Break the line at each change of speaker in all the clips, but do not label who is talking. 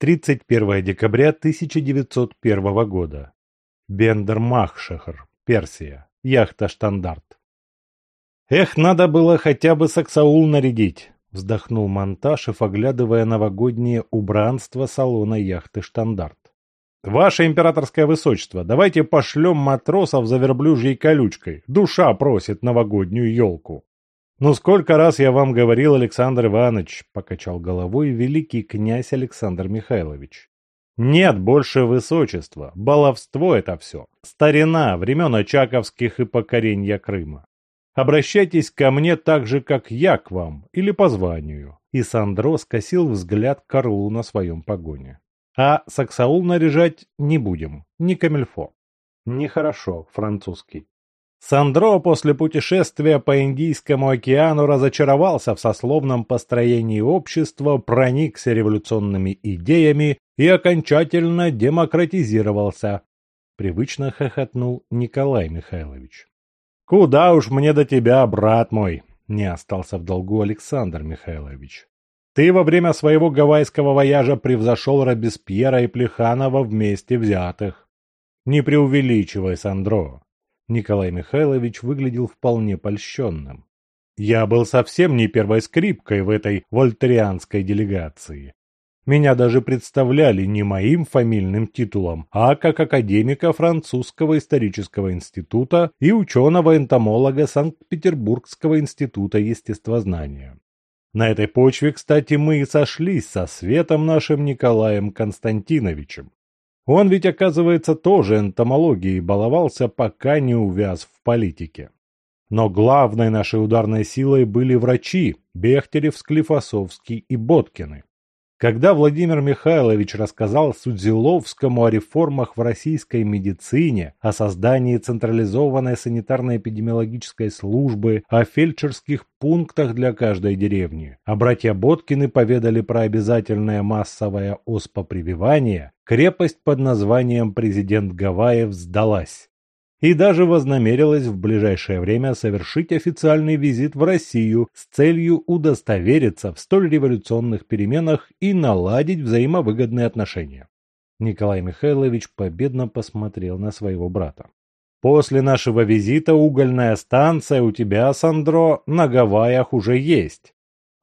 31 декабря 1901 года. Бендер-Махшехр, Персия. Яхта «Штандарт». «Эх, надо было хотя бы саксаул нарядить!» — вздохнул Монташев, оглядывая новогоднее убранство салона яхты «Штандарт». «Ваше императорское высочество, давайте пошлем матросов за верблюжьей колючкой. Душа просит новогоднюю елку». «Ну сколько раз я вам говорил, Александр Иванович», — покачал головой великий князь Александр Михайлович. «Нет больше высочества, баловство это все, старина времен Очаковских и покорения Крыма. Обращайтесь ко мне так же, как я к вам, или по званию». И Сандро скосил взгляд к орлу на своем погоне. «А саксаул наряжать не будем, не камельфо». «Нехорошо, французский». Сандро после путешествия по Индийскому океану разочаровался в сословном построении общества, проникся революционными идеями и окончательно демократизировался. Привычно хохотнул Николай Михайлович. «Куда уж мне до тебя, брат мой!» Не остался в долгу Александр Михайлович. «Ты во время своего гавайского вояжа превзошел Робеспьера и Плеханова вместе взятых. Не преувеличивай, Сандро. Николай Михайлович выглядел вполне польщенным. Я был совсем не первой скрипкой в этой вольтерианской делегации. Меня даже представляли не моим фамильным титулом, а как академика Французского исторического института и ученого-энтомолога Санкт-Петербургского института естествознания. На этой почве, кстати, мы и сошлись со светом нашим Николаем Константиновичем. Он ведь, оказывается, тоже энтомологией баловался, пока не увяз в политике. Но главной нашей ударной силой были врачи – Бехтерев, Склифосовский и Боткины. Когда Владимир Михайлович рассказал Судзиловскому о реформах в российской медицине, о создании централизованной санитарно-эпидемиологической службы, о фельдшерских пунктах для каждой деревни, а братья Боткины поведали про обязательное массовое оспопрививание, крепость под названием «Президент Гавайев» сдалась и даже вознамерилась в ближайшее время совершить официальный визит в Россию с целью удостовериться в столь революционных переменах и наладить взаимовыгодные отношения. Николай Михайлович победно посмотрел на своего брата. «После нашего визита угольная станция у тебя, Сандро, на Гавайях уже есть.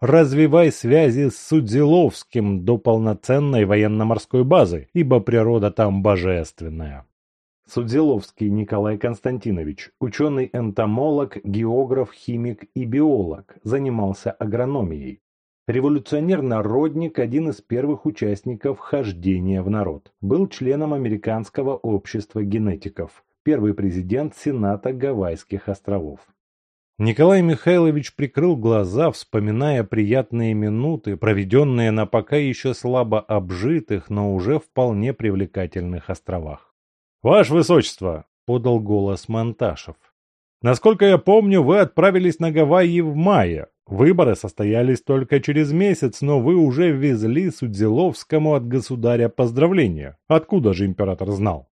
Развивай связи с Судзиловским до полноценной военно-морской базы, ибо природа там божественная. Судзиловский Николай Константинович, ученый-энтомолог, географ, химик и биолог, занимался агрономией. Революционер-народник, один из первых участников хождения в народ. Был членом Американского общества генетиков, первый президент Сената Гавайских островов. Николай Михайлович прикрыл глаза, вспоминая приятные минуты, проведенные на пока еще слабо обжитых, но уже вполне привлекательных островах. «Ваше Высочество!» — подал голос Монташев. «Насколько я помню, вы отправились на Гавайи в мае. Выборы состоялись только через месяц, но вы уже везли Судзиловскому от государя поздравления. Откуда же император знал?»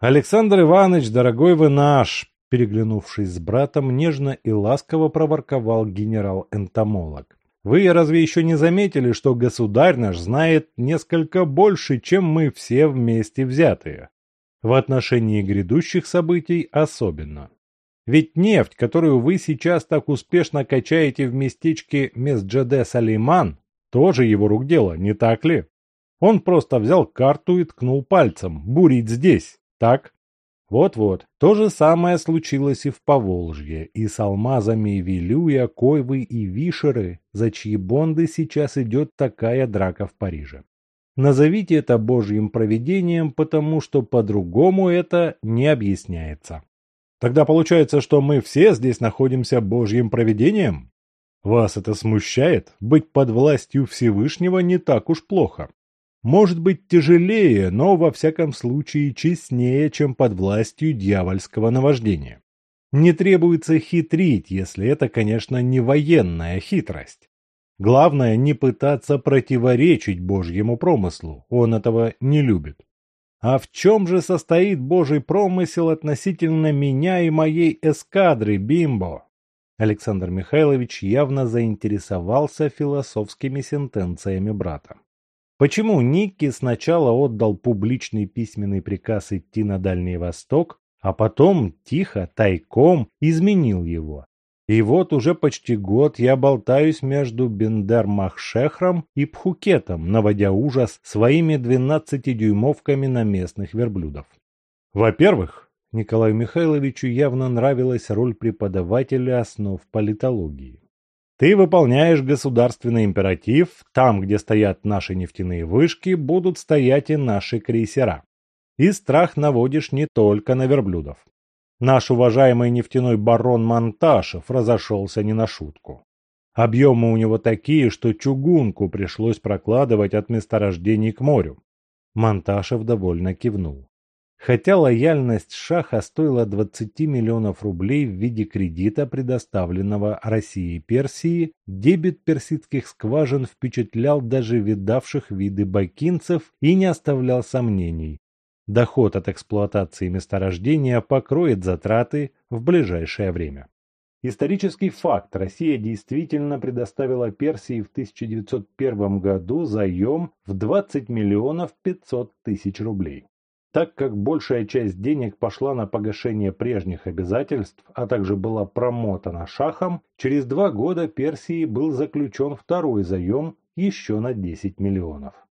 «Александр Иванович, дорогой вы наш!» Переглянувшись с братом, нежно и ласково проворковал генерал-энтомолог. «Вы разве еще не заметили, что государь наш знает несколько больше, чем мы все вместе взятые? В отношении грядущих событий особенно. Ведь нефть, которую вы сейчас так успешно качаете в местечке Месджаде Салейман, тоже его рук дело, не так ли? Он просто взял карту и ткнул пальцем. Бурить здесь, так? Вот-вот, то же самое случилось и в Поволжье, и с алмазами Вилюя, Койвы и Вишеры, за чьи бонды сейчас идет такая драка в Париже. Назовите это Божьим провидением, потому что по-другому это не объясняется. Тогда получается, что мы все здесь находимся Божьим провидением? Вас это смущает? Быть под властью Всевышнего не так уж плохо. Может быть тяжелее, но во всяком случае честнее, чем под властью дьявольского наваждения. Не требуется хитрить, если это, конечно, не военная хитрость. Главное не пытаться противоречить Божьему промыслу, он этого не любит. А в чем же состоит Божий промысел относительно меня и моей эскадры, Бимбо? Александр Михайлович явно заинтересовался философскими сентенциями брата. Почему Никки сначала отдал публичный письменный приказ идти на Дальний Восток, а потом тихо, тайком изменил его? И вот уже почти год я болтаюсь между Бендер-Махшехром и Пхукетом, наводя ужас своими 12-дюймовками на местных верблюдов. Во-первых, Николаю Михайловичу явно нравилась роль преподавателя основ политологии. Ты выполняешь государственный императив, там, где стоят наши нефтяные вышки, будут стоять и наши крейсера. И страх наводишь не только на верблюдов. Наш уважаемый нефтяной барон Монташев разошелся не на шутку. Объемы у него такие, что чугунку пришлось прокладывать от месторождений к морю. Монташев довольно кивнул. Хотя лояльность Шаха стоила 20 миллионов рублей в виде кредита, предоставленного Россией Персии, дебет персидских скважин впечатлял даже видавших виды бакинцев и не оставлял сомнений. Доход от эксплуатации месторождения покроет затраты в ближайшее время. Исторический факт. Россия действительно предоставила Персии в 1901 году заем в 20 миллионов 500 тысяч рублей. Так как большая часть денег пошла на погашение прежних обязательств, а также была промотана шахом, через два года Персии был заключен второй заем еще на 10 миллионов.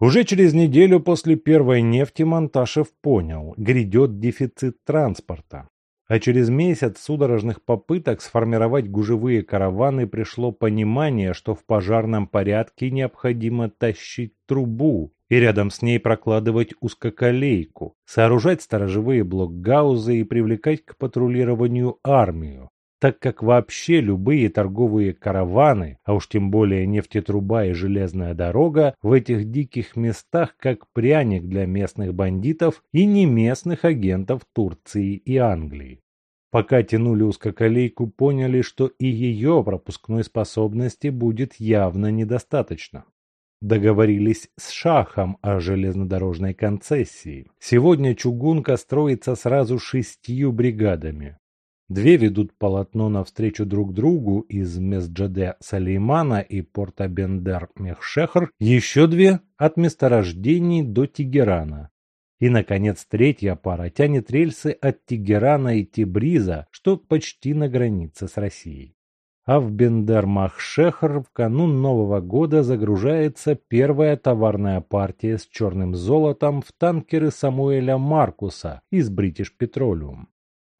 Уже через неделю после первой нефти Монташев понял – грядет дефицит транспорта. А через месяц судорожных попыток сформировать гужевые караваны пришло понимание, что в пожарном порядке необходимо тащить трубу и рядом с ней прокладывать узкоколейку, сооружать сторожевые блокгаузы и привлекать к патрулированию армию, так как вообще любые торговые караваны, а уж тем более нефтетруба и железная дорога, в этих диких местах как пряник для местных бандитов и не местных агентов Турции и Англии. Пока тянули узкоколейку, поняли, что и ее пропускной способности будет явно недостаточно. Договорились с Шахом о железнодорожной концессии. Сегодня чугунка строится сразу шестью бригадами. Две ведут полотно навстречу друг другу из Месджаде Салеймана и порта Бендер Мехшехр, еще две от месторождений до Тегерана. И, наконец, третья пара тянет рельсы от Тегерана и Тибриза, что почти на границе с Россией. А в Бендер-Махшехр в канун Нового года загружается первая товарная партия с черным золотом в танкеры Самуэля Маркуса из British Petroleum.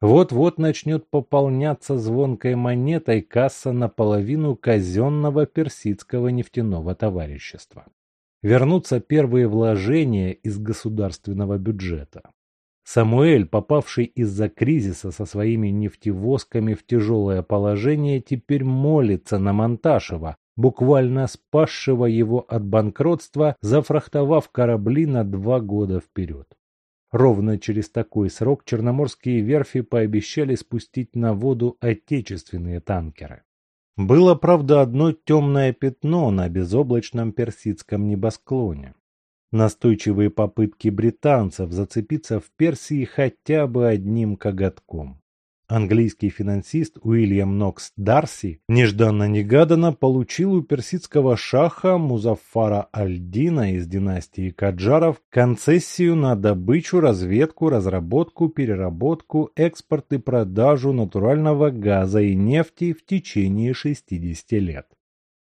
Вот-вот начнет пополняться звонкой монетой касса наполовину казенного персидского нефтяного товарищества. Вернутся первые вложения из государственного бюджета. Самуэль, попавший из-за кризиса со своими нефтевозками в тяжелое положение, теперь молится на Монташева, буквально спасшего его от банкротства, зафрахтовав корабли на два года вперед. Ровно через такой срок черноморские верфи пообещали спустить на воду отечественные танкеры. Было, правда, одно темное пятно на безоблачном персидском небосклоне. Настойчивые попытки британцев зацепиться в Персии хотя бы одним коготком. Английский финансист Уильям Нокс Дарси нежданно-негаданно получил у персидского шаха Музаффара Аль-Дина из династии Каджаров концессию на добычу, разведку, разработку, переработку, экспорт и продажу натурального газа и нефти в течение 60 лет.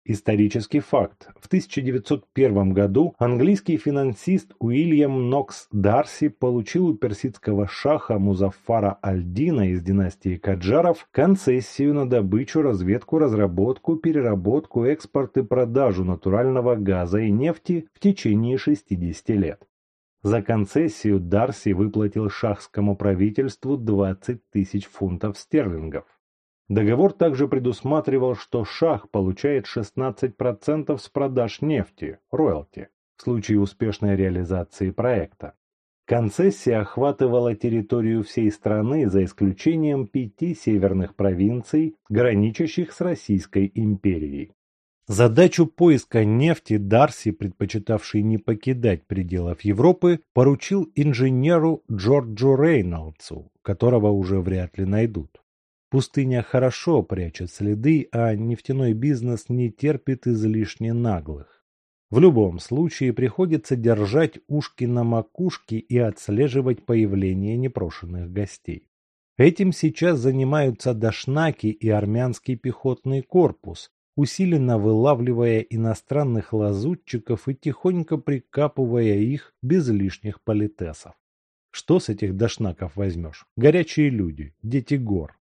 Исторический факт. В 1901 году английский финансист Уильям Нокс Дарси получил у персидского шаха Музаффара Аль-Дина из династии Каджаров концессию на добычу, разведку, разработку, переработку, экспорт и продажу натурального газа и нефти в течение 60 лет. За концессию Дарси выплатил шахскому правительству 20 тысяч фунтов стерлингов. Договор также предусматривал, что Шах получает 16% с продаж нефти, роялти, в случае успешной реализации проекта. Концессия охватывала территорию всей страны за исключением пяти северных провинций, граничащих с Российской империей. Задачу поиска нефти Дарси, предпочитавший не покидать пределов Европы, поручил инженеру Джорджу Рейнольдсу, которого уже вряд ли найдут. Пустыня хорошо прячет следы, а нефтяной бизнес не терпит излишне наглых. В любом случае приходится держать ушки на макушке и отслеживать появление непрошенных гостей. Этим сейчас занимаются дашнаки и армянский пехотный корпус, усиленно вылавливая иностранных лазутчиков и тихонько прикапывая их без лишних политесов. Что с этих дашнаков возьмешь? Горячие люди, дети гор.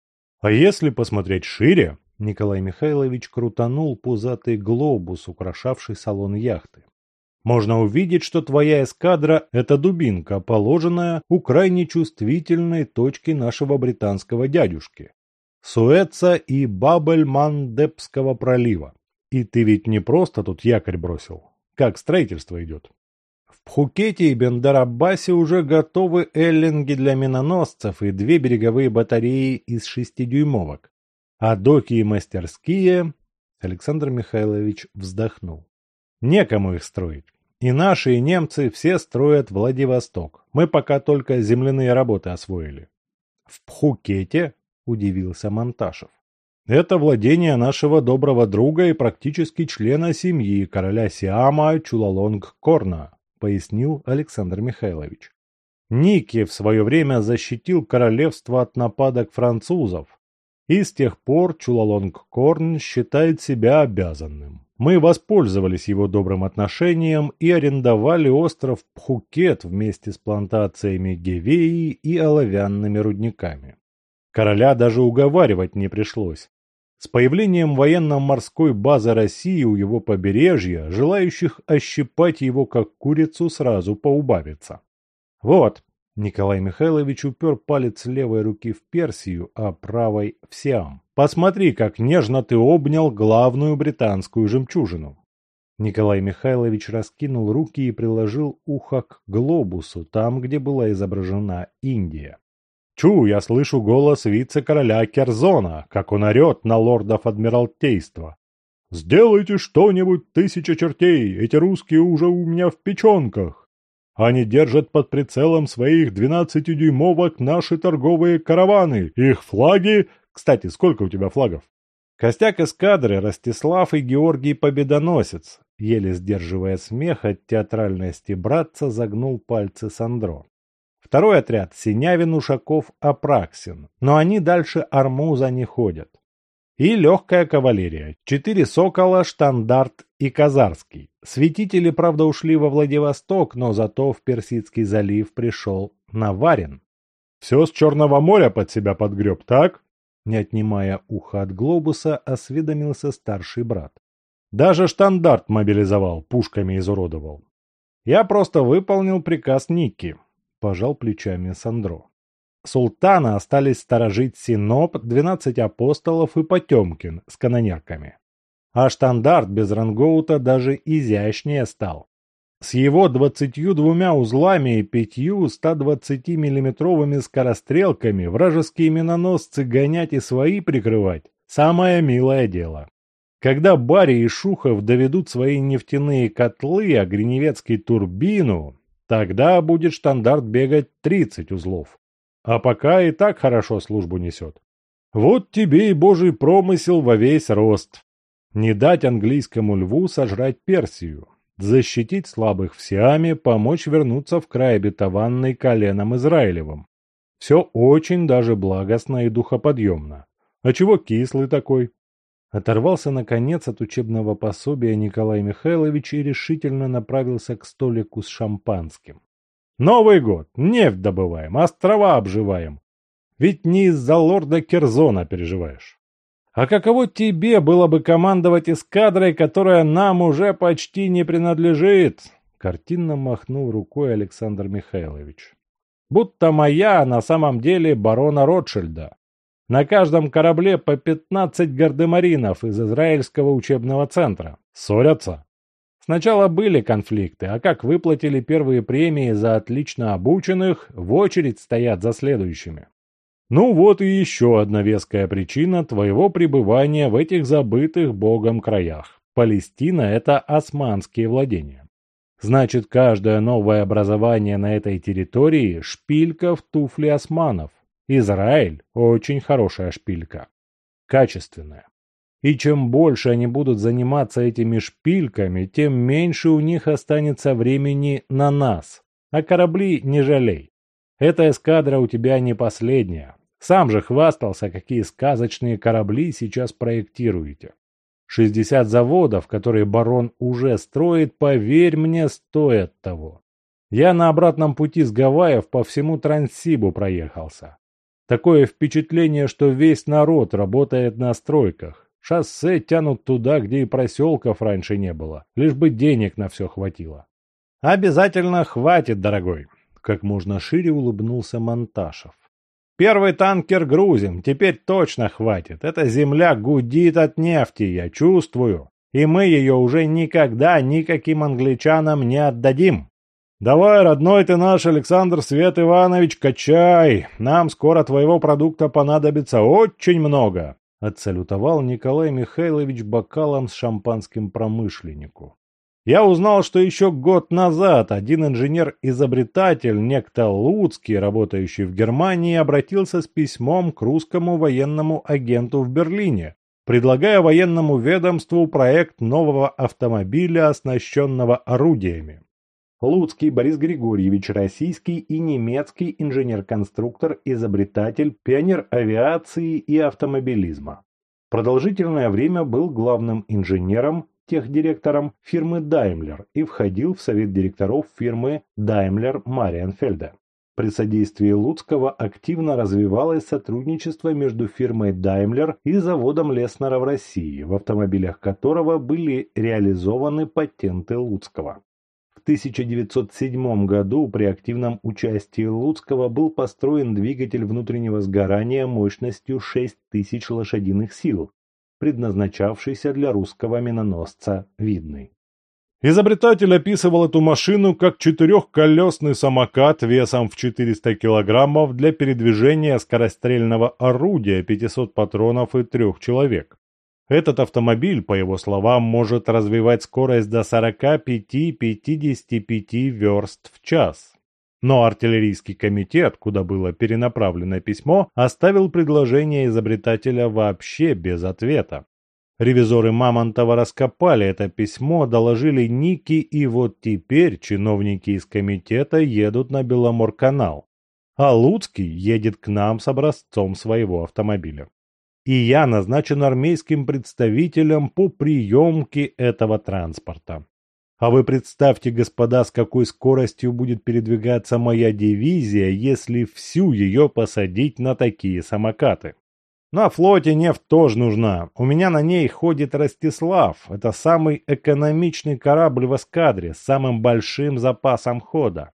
А если посмотреть шире, Николай Михайлович крутанул пузатый глобус, украшавший салон яхты. Можно увидеть, что твоя эскадра – это дубинка, положенная у крайне чувствительной точки нашего британского дядюшки. Суэца и Бабель-Мандепского пролива. И ты ведь не просто тут якорь бросил. Как строительство идет. В Пхукете и Бендарабасе уже готовы эллинги для миноносцев и две береговые батареи из шестидюймовок. А доки и мастерские... Александр Михайлович вздохнул. Некому их строить. И наши, и немцы все строят Владивосток. Мы пока только земляные работы освоили. В Пхукете – удивился Монташев. «Это владение нашего доброго друга и практически члена семьи короля Сиама Чулалонг-Корна», – пояснил Александр Михайлович. Ники в свое время защитил королевство от нападок французов, и с тех пор Чулалонг-Корн считает себя обязанным. Мы воспользовались его добрым отношением и арендовали остров Пхукет вместе с плантациями Гевеи и оловянными рудниками. Короля даже уговаривать не пришлось. С появлением военно-морской базы России у его побережья, желающих ощипать его как курицу сразу поубавится. Вот, Николай Михайлович упер палец левой руки в Персию, а правой в Сиам. Посмотри, как нежно ты обнял главную британскую жемчужину. Николай Михайлович раскинул руки и приложил ухо к глобусу, там, где была изображена Индия. Чу, я слышу голос вице-короля Керзона, как он орет на лордов Адмиралтейства. «Сделайте что-нибудь, тысяча чертей, эти русские уже у меня в печенках. Они держат под прицелом своих двенадцатидюймовок наши торговые караваны, их флаги... Кстати, сколько у тебя флагов?» Костяк эскадры Ростислав и Георгий Победоносец, еле сдерживая смех от театральности братца, загнул пальцы Сандро. Второй отряд – Синявин, Ушаков, Апраксин. Но они дальше Армуза не ходят. И легкая кавалерия. Четыре Сокола, Штандарт и Казарский. Светители, правда, ушли во Владивосток, но зато в Персидский залив пришел Наварин. «Все с Черного моря под себя подгреб, так?» Не отнимая ухо от глобуса, осведомился старший брат. «Даже штандарт мобилизовал, пушками изуродовал. Я просто выполнил приказ Никки пожал плечами Сандро. Султана остались сторожить Синоп, двенадцать апостолов и Потемкин с канонерками. А штандарт без рангоута даже изящнее стал. С его двадцатью двумя узлами и пятью 120-миллиметровыми скорострелками вражеские миноносцы гонять и свои прикрывать – самое милое дело. Когда Барри и Шухов доведут свои нефтяные котлы, а Гриневецкий турбину, Тогда будет штандарт бегать 30 узлов. А пока и так хорошо службу несет. Вот тебе и божий промысел во весь рост. Не дать английскому льву сожрать Персию. Защитить слабых в Сиаме, помочь вернуться в край обетованный коленом Израилевым. Все очень даже благостно и духоподъемно. А чего кислый такой? Оторвался, наконец, от учебного пособия Николай Михайлович и решительно направился к столику с шампанским. «Новый год! Нефть добываем, острова обживаем. Ведь не из-за лорда Керзона переживаешь. А каково тебе было бы командовать эскадрой, которая нам уже почти не принадлежит?» Картинно махнул рукой Александр Михайлович. «Будто моя а на самом деле барона Ротшильда. На каждом корабле по 15 гардемаринов из израильского учебного центра. Ссорятся. Сначала были конфликты, а как выплатили первые премии за отлично обученных, в очередь стоят за следующими. Ну вот и еще одна веская причина твоего пребывания в этих забытых Богом краях. Палестина – это османские владения. Значит, каждое новое образование на этой территории – шпилька в туфли османов. Израиль – очень хорошая шпилька. Качественная. И чем больше они будут заниматься этими шпильками, тем меньше у них останется времени на нас. А корабли не жалей. Эта эскадра у тебя не последняя. Сам же хвастался, какие сказочные корабли сейчас проектируете. 60 заводов, которые барон уже строит, поверь мне, стоят того. Я на обратном пути с Гавайев по всему Транссибу проехался. Такое впечатление, что весь народ работает на стройках. Шоссе тянут туда, где и проселков раньше не было, лишь бы денег на все хватило. Обязательно хватит, дорогой. Как можно шире улыбнулся Монташев. Первый танкер грузим, теперь точно хватит. Эта земля гудит от нефти, я чувствую. И мы ее уже никогда никаким англичанам не отдадим. Давай, родной ты наш Александр Свет Иванович, качай. Нам скоро твоего продукта понадобится очень много. Отсалютовал Николай Михайлович бокалом с шампанским промышленнику. Я узнал, что еще год назад один инженер-изобретатель, некто Луцкий, работающий в Германии, обратился с письмом к русскому военному агенту в Берлине, предлагая военному ведомству проект нового автомобиля, оснащенного орудиями. Луцкий Борис Григорьевич, российский и немецкий инженер-конструктор, изобретатель, пионер авиации и автомобилизма. Продолжительное время был главным инженером техдиректором фирмы Daimler и входил в совет директоров фирмы Daimler Мариенфельда. При содействии Луцкого активно развивалось сотрудничество между фирмой Daimler и заводом Леснера в России, в автомобилях которого были реализованы патенты Луцкого. В 1907 году при активном участии Луцкого был построен двигатель внутреннего сгорания мощностью 6000 лошадиных сил, предназначавшийся для русского миноносца «Видный». Изобретатель описывал эту машину как четырехколесный самокат весом в 400 килограммов для передвижения скорострельного орудия 500 патронов и трех человек. Этот автомобиль, по его словам, может развивать скорость до 45-55 верст в час. Но артиллерийский комитет, куда было перенаправлено письмо, оставил предложение изобретателя вообще без ответа. Ревизоры Мамонтова раскопали это письмо, доложили Ники, и вот теперь чиновники из комитета едут на Беломорканал. А Луцкий едет к нам с образцом своего автомобиля. И я назначен армейским представителем по приемке этого транспорта. А вы представьте, господа, с какой скоростью будет передвигаться моя дивизия, если всю ее посадить на такие самокаты. На флоте нефть тоже нужна. У меня на ней ходит Ростислав. Это самый экономичный корабль в эскадре с самым большим запасом хода.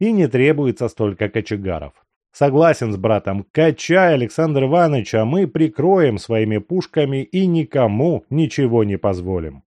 И не требуется столько кочегаров. Согласен с братом. Качай, Александр Иванович, а мы прикроем своими пушками и никому ничего не позволим.